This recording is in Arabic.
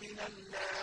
مِنَ اللَّهِ